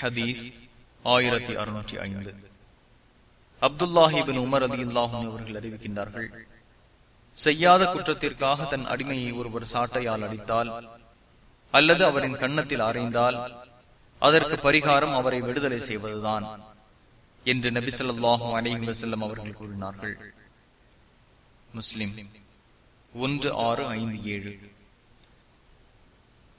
ஹதீஸ் ஆயிரத்தி அறுநூற்றி ஐந்து. அப்துல்லாஹிபின் உமர் அதி இல்லாஹும் அவர்கள் அறிவிக்கின்றார்கள் செய்யாத குற்றத்திற்காக தன் அடிமையை ஒருவர் சாட்டையால் அடித்தால் அல்லது அவரின் கன்னத்தில் அறைந்தால் அதற்கு பரிகாரம் அவரை விடுதலை செய்வதுதான் என்று நபி சொல்லாஹும் அலிஹி வசல்லம் அவர்கள் கூறினார்கள். முஸ்லிம் ஒன்று ஆறு ஐந்து ஏழு.